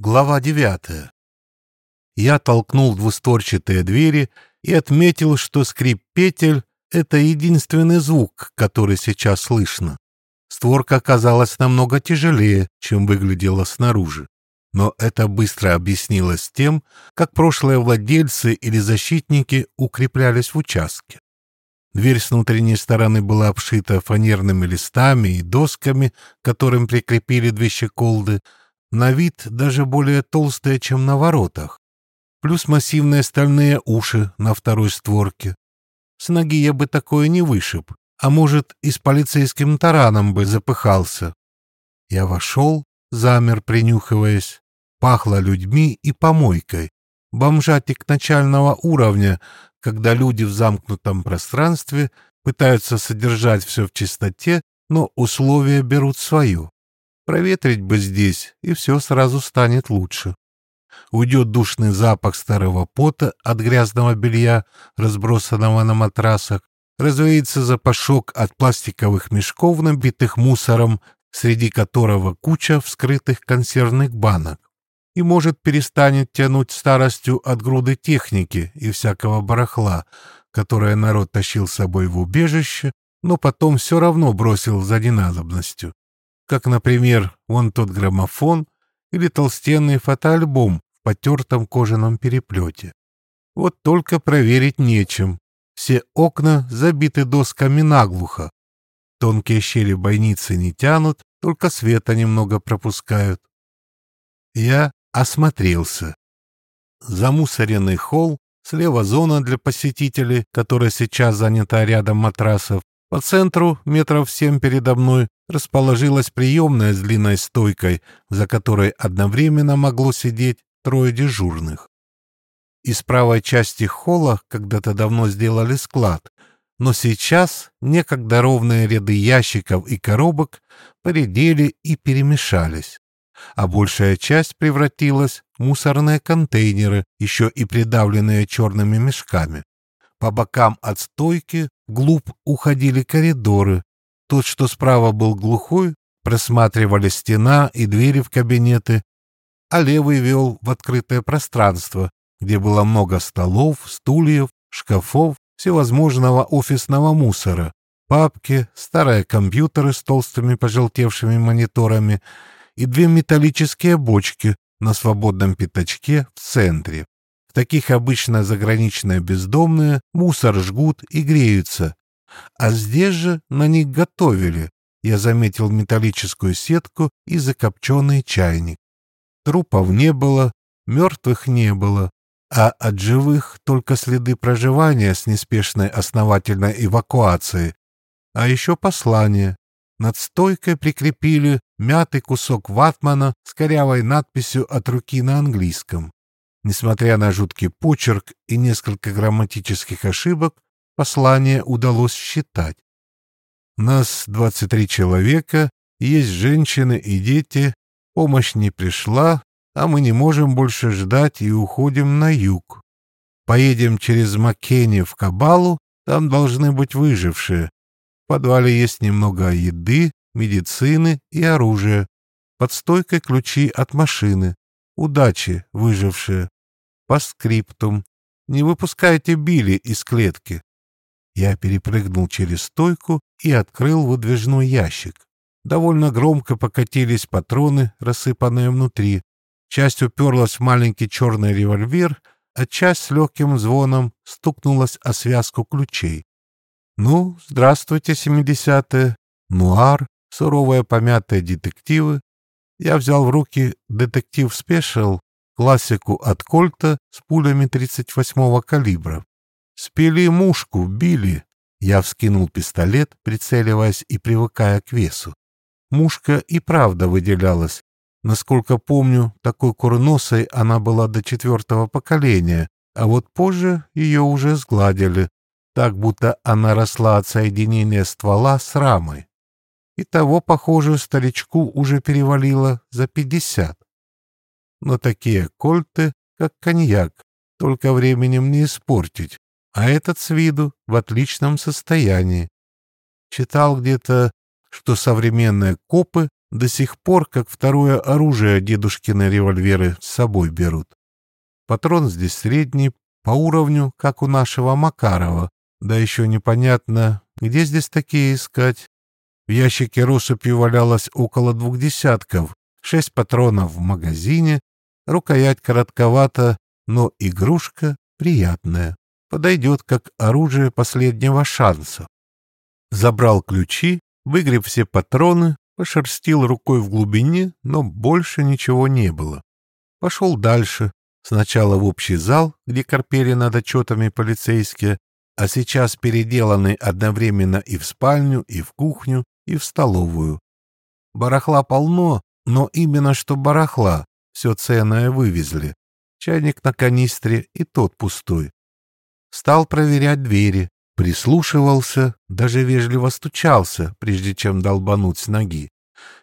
Глава девятая. Я толкнул двустворчатые двери и отметил, что скрип петель — это единственный звук, который сейчас слышно. Створка оказалась намного тяжелее, чем выглядела снаружи. Но это быстро объяснилось тем, как прошлые владельцы или защитники укреплялись в участке. Дверь с внутренней стороны была обшита фанерными листами и досками, к которым прикрепили две щеколды — на вид даже более толстая, чем на воротах, плюс массивные стальные уши на второй створке. С ноги я бы такое не вышиб, а может, и с полицейским тараном бы запыхался. Я вошел, замер, принюхиваясь. Пахло людьми и помойкой. Бомжатик начального уровня, когда люди в замкнутом пространстве пытаются содержать все в чистоте, но условия берут свое. Проветрить бы здесь, и все сразу станет лучше. Уйдет душный запах старого пота от грязного белья, разбросанного на матрасах, развеется запашок от пластиковых мешков, набитых мусором, среди которого куча вскрытых консервных банок. И, может, перестанет тянуть старостью от груды техники и всякого барахла, которое народ тащил с собой в убежище, но потом все равно бросил за ненадобностью как, например, вон тот граммофон или толстенный фотоальбом в потертом кожаном переплете. Вот только проверить нечем. Все окна забиты досками наглухо. Тонкие щели бойницы не тянут, только света немного пропускают. Я осмотрелся. Замусоренный холл, слева зона для посетителей, которая сейчас занята рядом матрасов, по центру, метров семь передо мной, расположилась приемная с длинной стойкой, за которой одновременно могло сидеть трое дежурных. Из правой части холла когда-то давно сделали склад, но сейчас некогда ровные ряды ящиков и коробок поредели и перемешались, а большая часть превратилась в мусорные контейнеры, еще и придавленные черными мешками. По бокам от стойки вглубь уходили коридоры. Тот, что справа был глухой, просматривали стена и двери в кабинеты, а левый вел в открытое пространство, где было много столов, стульев, шкафов, всевозможного офисного мусора, папки, старые компьютеры с толстыми пожелтевшими мониторами и две металлические бочки на свободном пятачке в центре таких обычно заграничные бездомные мусор жгут и греются. А здесь же на них готовили. Я заметил металлическую сетку и закопченный чайник. Трупов не было, мертвых не было, а от живых только следы проживания с неспешной основательной эвакуацией. А еще послание. Над стойкой прикрепили мятый кусок ватмана с корявой надписью от руки на английском. Несмотря на жуткий почерк и несколько грамматических ошибок, послание удалось считать. Нас 23 человека, есть женщины и дети, помощь не пришла, а мы не можем больше ждать и уходим на юг. Поедем через Маккенни в Кабалу, там должны быть выжившие. В подвале есть немного еды, медицины и оружия. Под стойкой ключи от машины. Удачи, выжившие. По скриптум. Не выпускайте Билли из клетки. Я перепрыгнул через стойку и открыл выдвижной ящик. Довольно громко покатились патроны, рассыпанные внутри. Часть уперлась в маленький черный револьвер, а часть с легким звоном стукнулась о связку ключей. Ну, здравствуйте, семидесятые. Нуар, суровые помятые детективы, я взял в руки «Детектив Спешл», классику от Кольта с пулями 38-го калибра. «Спили мушку, били!» Я вскинул пистолет, прицеливаясь и привыкая к весу. Мушка и правда выделялась. Насколько помню, такой курносой она была до четвертого поколения, а вот позже ее уже сгладили, так будто она росла от соединения ствола с рамой и того, похоже, старичку уже перевалило за пятьдесят. Но такие кольты, как коньяк, только временем не испортить, а этот с виду в отличном состоянии. Читал где-то, что современные копы До сих пор, как второе оружие дедушкины револьверы с собой берут. Патрон здесь средний, по уровню, как у нашего Макарова, да еще непонятно, где здесь такие искать. В ящике россыпью валялось около двух десятков, шесть патронов в магазине, рукоять коротковата, но игрушка приятная, подойдет как оружие последнего шанса. Забрал ключи, выгреб все патроны, пошерстил рукой в глубине, но больше ничего не было. Пошел дальше, сначала в общий зал, где корпели над отчетами полицейские, а сейчас переделаны одновременно и в спальню, и в кухню, и в столовую. Барахла полно, но именно что барахла, все ценное вывезли. Чайник на канистре и тот пустой. Стал проверять двери, прислушивался, даже вежливо стучался, прежде чем долбануть с ноги.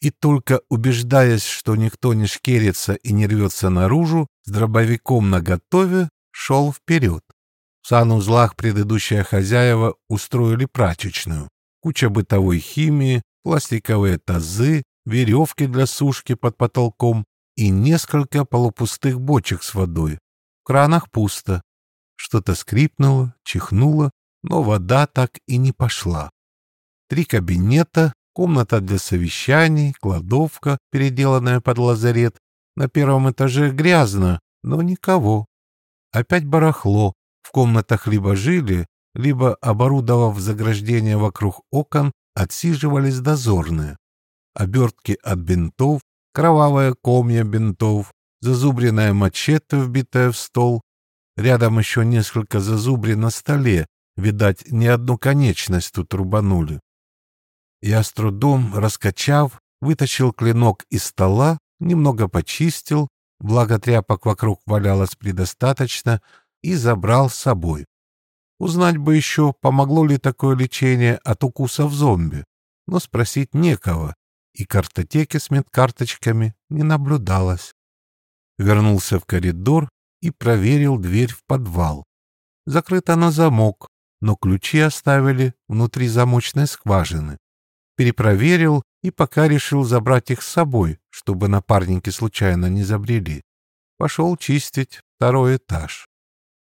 И только убеждаясь, что никто не шкерится и не рвется наружу, с дробовиком наготове шел вперед. В санузлах предыдущие хозяева устроили прачечную. Куча бытовой химии, пластиковые тазы, веревки для сушки под потолком и несколько полупустых бочек с водой. В кранах пусто. Что-то скрипнуло, чихнуло, но вода так и не пошла. Три кабинета, комната для совещаний, кладовка, переделанная под лазарет. На первом этаже грязно, но никого. Опять барахло, в комнатах либо жили, либо, оборудовав заграждение вокруг окон, отсиживались дозорные. Обертки от бинтов, кровавая комья бинтов, зазубренная мачете, вбитая в стол. Рядом еще несколько зазубрин на столе, видать, не одну конечность тут рубанули. Я с трудом, раскачав, вытащил клинок из стола, немного почистил, благо тряпок вокруг валялось предостаточно, и забрал с собой. Узнать бы еще, помогло ли такое лечение от укусов зомби, но спросить некого, и картотеки с медкарточками не наблюдалось. Вернулся в коридор и проверил дверь в подвал. Закрыта на замок, но ключи оставили внутри замочной скважины. Перепроверил и пока решил забрать их с собой, чтобы напарники случайно не забрели. Пошел чистить второй этаж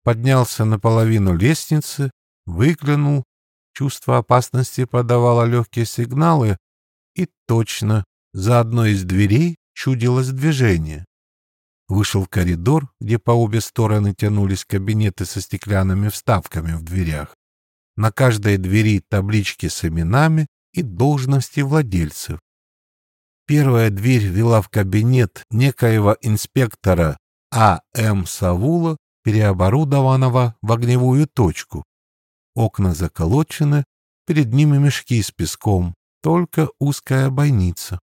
поднялся наполовину лестницы, выглянул, чувство опасности подавало легкие сигналы, и точно за одной из дверей чудилось движение. Вышел в коридор, где по обе стороны тянулись кабинеты со стеклянными вставками в дверях. На каждой двери таблички с именами и должности владельцев. Первая дверь вела в кабинет некоего инспектора А. М. Савула переоборудованного в огневую точку. Окна заколочены, перед ними мешки с песком, только узкая бойница.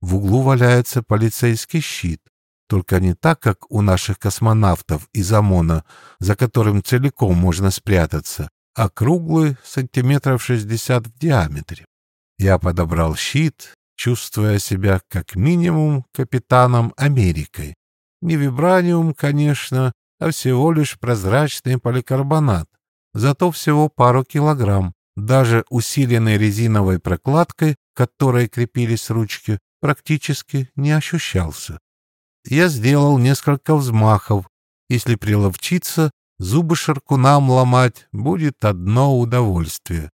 В углу валяется полицейский щит, только не так, как у наших космонавтов из ОМОНа, за которым целиком можно спрятаться, а круглый, сантиметров шестьдесят в диаметре. Я подобрал щит, чувствуя себя как минимум капитаном Америкой. Не вибраниум, конечно, а всего лишь прозрачный поликарбонат, зато всего пару килограмм. Даже усиленной резиновой прокладкой, которой крепились ручки, практически не ощущался. Я сделал несколько взмахов. Если приловчиться, зубы шаркунам ломать будет одно удовольствие.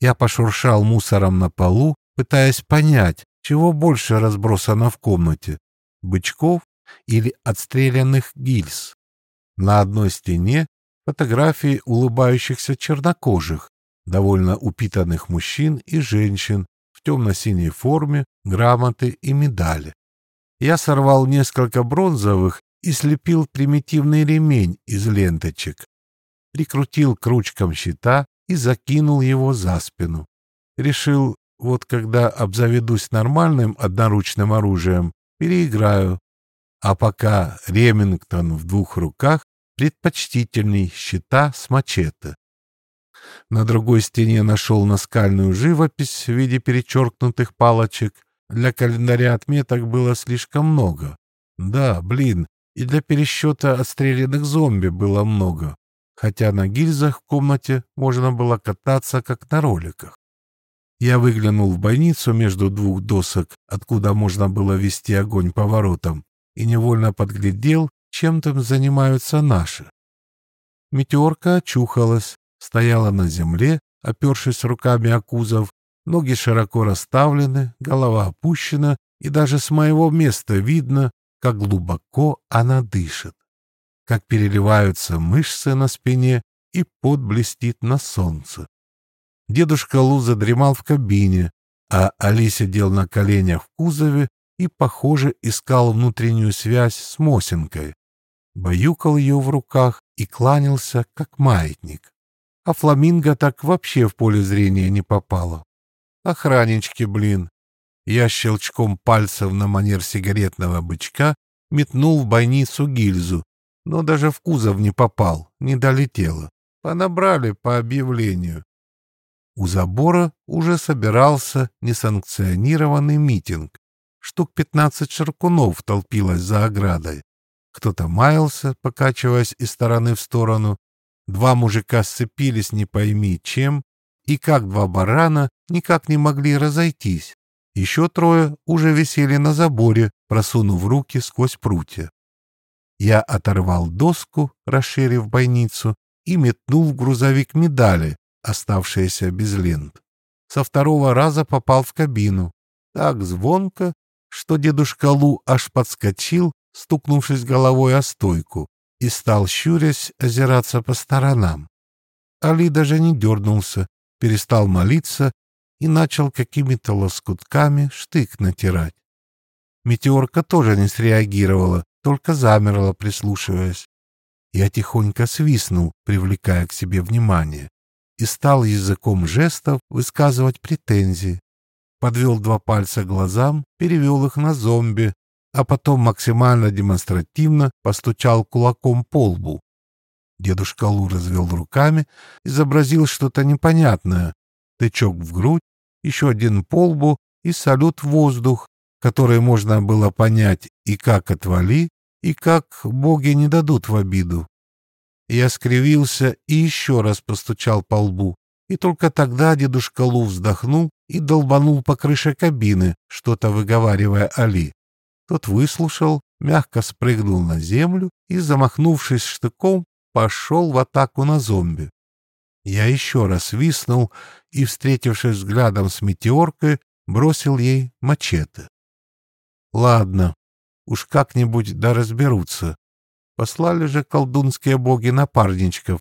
Я пошуршал мусором на полу, пытаясь понять, чего больше разбросано в комнате — бычков или отстрелянных гильз. На одной стене фотографии улыбающихся чернокожих, довольно упитанных мужчин и женщин в темно-синей форме, грамоты и медали. Я сорвал несколько бронзовых и слепил примитивный ремень из ленточек, прикрутил к ручкам щита и закинул его за спину. Решил, вот когда обзаведусь нормальным одноручным оружием, переиграю, а пока Ремингтон в двух руках предпочтительней щита с мачете. На другой стене нашел наскальную живопись в виде перечеркнутых палочек. Для календаря отметок было слишком много. Да, блин, и для пересчета отстрелянных зомби было много. Хотя на гильзах в комнате можно было кататься, как на роликах. Я выглянул в бойницу между двух досок, откуда можно было вести огонь по воротам, и невольно подглядел, чем там занимаются наши. Метеорка очухалась, стояла на земле, опершись руками о кузов, ноги широко расставлены, голова опущена, и даже с моего места видно, как глубоко она дышит, как переливаются мышцы на спине и пот блестит на солнце. Дедушка Лу задремал в кабине, а Али сидел на коленях в кузове и, похоже, искал внутреннюю связь с Мосинкой. Баюкал ее в руках и кланялся, как маятник. А фламинго так вообще в поле зрения не попало. Охраннички, блин. Я щелчком пальцев на манер сигаретного бычка метнул в бойницу гильзу, но даже в кузов не попал, не долетело. Понабрали по объявлению. У забора уже собирался несанкционированный митинг. Штук пятнадцать шаркунов толпилось за оградой. Кто-то маялся, покачиваясь из стороны в сторону. Два мужика сцепились не пойми чем, и как два барана никак не могли разойтись. Еще трое уже висели на заборе, просунув руки сквозь прутья. Я оторвал доску, расширив бойницу, и метнул в грузовик медали, оставшиеся без лент. Со второго раза попал в кабину. Так звонко, что дедушка Лу аж подскочил, стукнувшись головой о стойку, и стал, щурясь, озираться по сторонам. Али даже не дернулся, перестал молиться и начал какими-то лоскутками штык натирать. Метеорка тоже не среагировала, только замерла, прислушиваясь. Я тихонько свистнул, привлекая к себе внимание и стал языком жестов высказывать претензии. Подвел два пальца глазам, перевел их на зомби, а потом максимально демонстративно постучал кулаком по лбу. Дедушка Лу развел руками, изобразил что-то непонятное. Тычок в грудь, еще один по лбу и салют в воздух, который можно было понять и как отвали, и как боги не дадут в обиду. Я скривился и еще раз постучал по лбу. И только тогда дедушка Лу вздохнул и долбанул по крыше кабины, что-то выговаривая Али. Тот выслушал, мягко спрыгнул на землю и, замахнувшись штыком, пошел в атаку на зомби. Я еще раз свистнул и, встретившись взглядом с метеоркой, бросил ей мачете. Ладно, уж как-нибудь да разберутся. Послали же колдунские боги напарничков.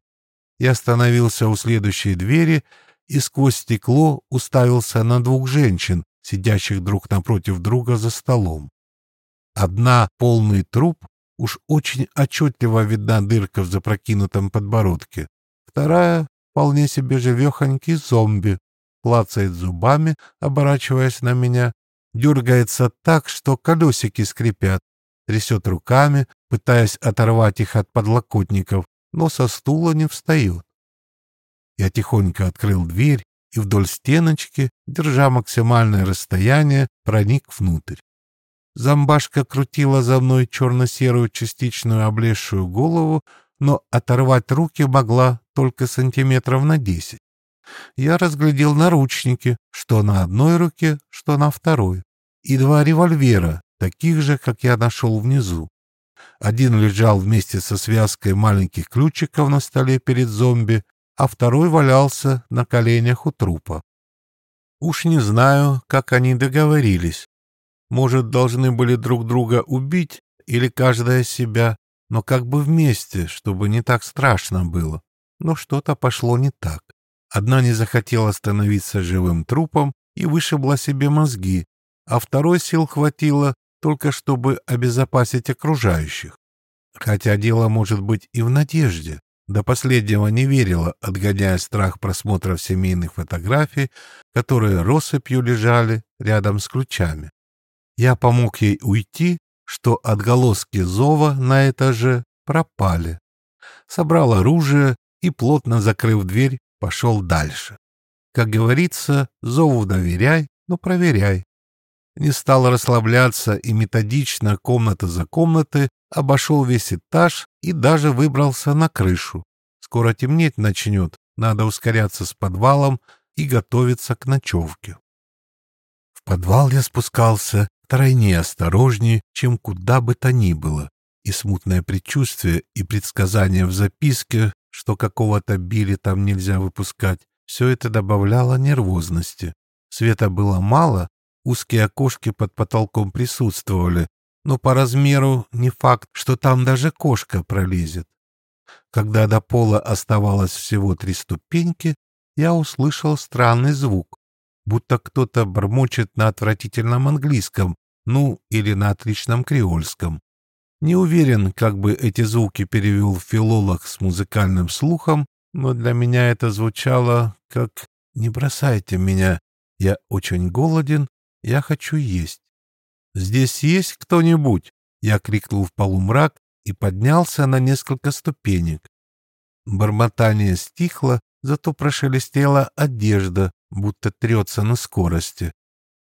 Я остановился у следующей двери и сквозь стекло уставился на двух женщин, сидящих друг напротив друга за столом. Одна — полный труп, уж очень отчетливо видна дырка в запрокинутом подбородке. Вторая — вполне себе живехонький зомби, клацает зубами, оборачиваясь на меня, дергается так, что колесики скрипят, трясет руками, пытаясь оторвать их от подлокотников, но со стула не встает. Я тихонько открыл дверь и вдоль стеночки, держа максимальное расстояние, проник внутрь. Зомбашка крутила за мной черно-серую частичную облезшую голову, но оторвать руки могла только сантиметров на десять. Я разглядел наручники, что на одной руке, что на второй, и два револьвера, таких же, как я нашел внизу. Один лежал вместе со связкой маленьких ключиков на столе перед зомби, а второй валялся на коленях у трупа. Уж не знаю, как они договорились. Может, должны были друг друга убить или каждая себя, но как бы вместе, чтобы не так страшно было. Но что-то пошло не так. Одна не захотела становиться живым трупом и вышибла себе мозги, а второй сил хватило только чтобы обезопасить окружающих. Хотя дело может быть и в надежде. До последнего не верила, отгоняя страх просмотров семейных фотографий, которые россыпью лежали рядом с ключами. Я помог ей уйти, что отголоски зова на этаже пропали. Собрал оружие и, плотно закрыв дверь, пошел дальше. Как говорится, зову доверяй, но проверяй не стал расслабляться и методично, комната за комнатой, обошел весь этаж и даже выбрался на крышу. Скоро темнеть начнет, надо ускоряться с подвалом, и готовиться к ночевке. В подвал я спускался тройне осторожнее, чем куда бы то ни было, и смутное предчувствие и предсказание в записке, что какого-то Билли там нельзя выпускать, все это добавляло нервозности. Света было мало, узкие окошки под потолком присутствовали, но по размеру не факт, что там даже кошка пролезет. Когда до пола оставалось всего три ступеньки, я услышал странный звук, будто кто-то бормочет на отвратительном английском, ну, или на отличном креольском. Не уверен, как бы эти звуки перевел филолог с музыкальным слухом, но для меня это звучало как «Не бросайте меня, я очень голоден, я хочу есть». «Здесь есть кто-нибудь?» Я крикнул в полумрак и поднялся на несколько ступенек. Бормотание стихло, зато прошелестела одежда, будто трется на скорости.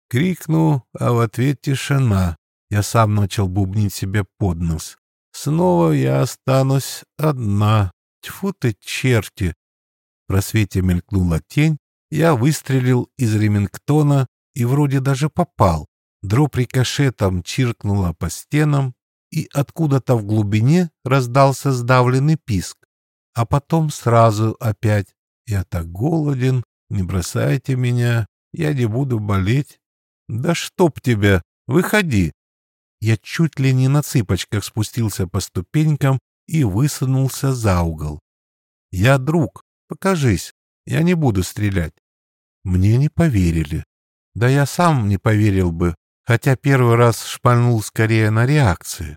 Крикну, а в ответ тишина. Я сам начал бубнить себе под нос. Снова я останусь одна. Тьфу ты, черти! В просвете мелькнула тень, я выстрелил из ремингтона и вроде даже попал. Дробь рикошетом чиркнула по стенам, и откуда-то в глубине раздался сдавленный писк. А потом сразу опять «Я так голоден, не бросайте меня, я не буду болеть». «Да чтоб тебя! Выходи!» Я чуть ли не на цыпочках спустился по ступенькам и высунулся за угол. «Я друг, покажись, я не буду стрелять». Мне не поверили. Да я сам не поверил бы, хотя первый раз шпальнул скорее на реакции.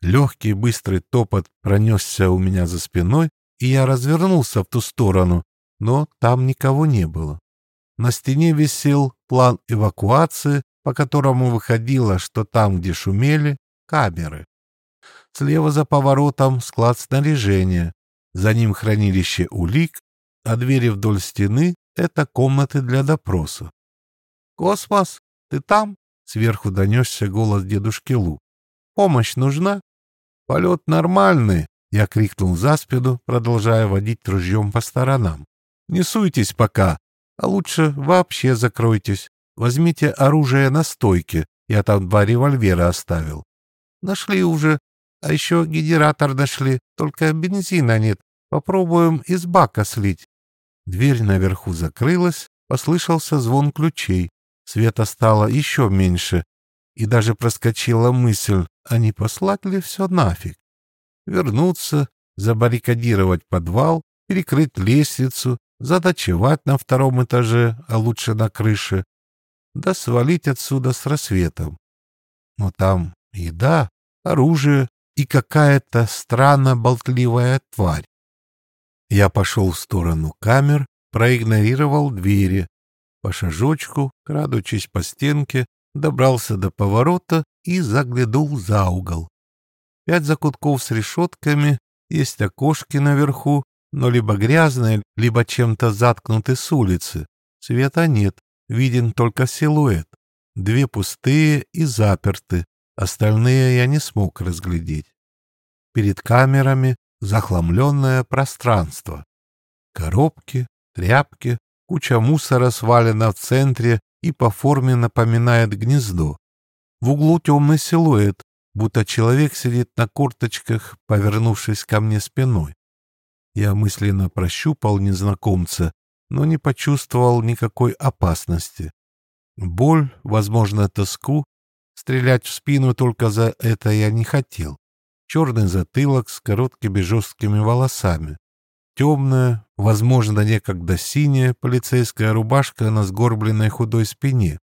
Легкий быстрый топот пронесся у меня за спиной, и я развернулся в ту сторону, но там никого не было. На стене висел план эвакуации, по которому выходило, что там, где шумели, камеры. Слева за поворотом склад снаряжения, за ним хранилище улик, а двери вдоль стены — это комнаты для допроса. «Космос, ты там?» — сверху донесся голос дедушки Лу. «Помощь нужна?» «Полет нормальный!» — я крикнул за спину, продолжая водить ружьем по сторонам. «Не суйтесь пока, а лучше вообще закройтесь. Возьмите оружие на стойке, я там два револьвера оставил». «Нашли уже, а еще генератор нашли, только бензина нет. Попробуем из бака слить». Дверь наверху закрылась, послышался звон ключей. Света стало еще меньше, и даже проскочила мысль, а не послать ли все нафиг? Вернуться, забаррикадировать подвал, перекрыть лестницу, задочевать на втором этаже, а лучше на крыше, да свалить отсюда с рассветом. Но там еда, оружие и какая-то странно болтливая тварь. Я пошел в сторону камер, проигнорировал двери. По шажочку, крадучись по стенке, добрался до поворота и заглянул за угол. Пять закутков с решетками, есть окошки наверху, но либо грязные, либо чем-то заткнуты с улицы. Света нет, виден только силуэт. Две пустые и заперты, остальные я не смог разглядеть. Перед камерами захламленное пространство. Коробки, тряпки, куча мусора свалена в центре и по форме напоминает гнездо. В углу темный силуэт, будто человек сидит на корточках, повернувшись ко мне спиной. Я мысленно прощупал незнакомца, но не почувствовал никакой опасности. Боль, возможно, тоску, стрелять в спину только за это я не хотел. Черный затылок с короткими жесткими волосами. Темная, возможно, некогда синяя полицейская рубашка на сгорбленной худой спине.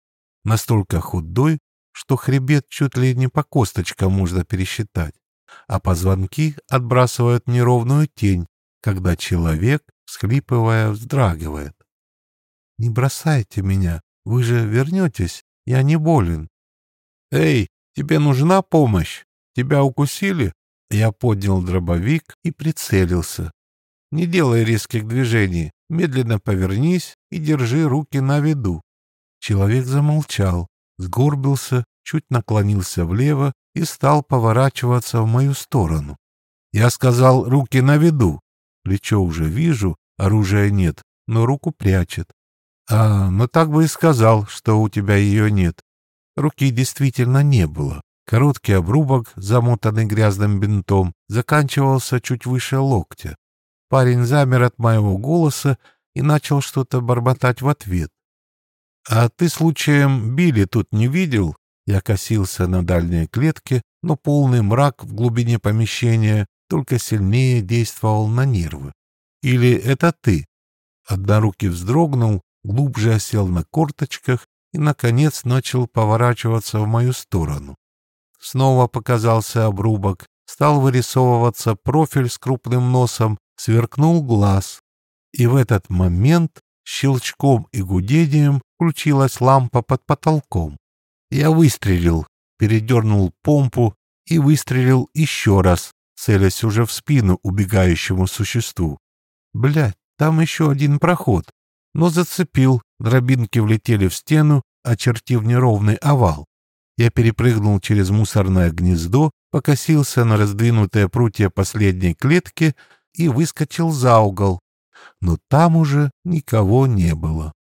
Настолько худой, что хребет чуть ли не по косточкам можно пересчитать, а позвонки отбрасывают неровную тень, когда человек, схлипывая, вздрагивает. «Не бросайте меня, вы же вернетесь, я не болен». «Эй, тебе нужна помощь? Тебя укусили?» Я поднял дробовик и прицелился. «Не делай резких движений, медленно повернись и держи руки на виду». Человек замолчал, сгорбился, чуть наклонился влево и стал поворачиваться в мою сторону. Я сказал «руки на виду». Плечо уже вижу, оружия нет, но руку прячет. А, ну так бы и сказал, что у тебя ее нет. Руки действительно не было. Короткий обрубок, замотанный грязным бинтом, заканчивался чуть выше локтя. Парень замер от моего голоса и начал что-то бормотать в ответ. «А ты случаем Билли тут не видел?» Я косился на дальней клетке, но полный мрак в глубине помещения только сильнее действовал на нервы. «Или это ты?» Однорукий вздрогнул, глубже осел на корточках и, наконец, начал поворачиваться в мою сторону. Снова показался обрубок, стал вырисовываться профиль с крупным носом, сверкнул глаз. И в этот момент щелчком и гудением включилась лампа под потолком. Я выстрелил, передернул помпу и выстрелил еще раз, целясь уже в спину убегающему существу. Блядь, там еще один проход. Но зацепил, дробинки влетели в стену, очертив неровный овал. Я перепрыгнул через мусорное гнездо, покосился на раздвинутые прутья последней клетки и выскочил за угол. Но там уже никого не было.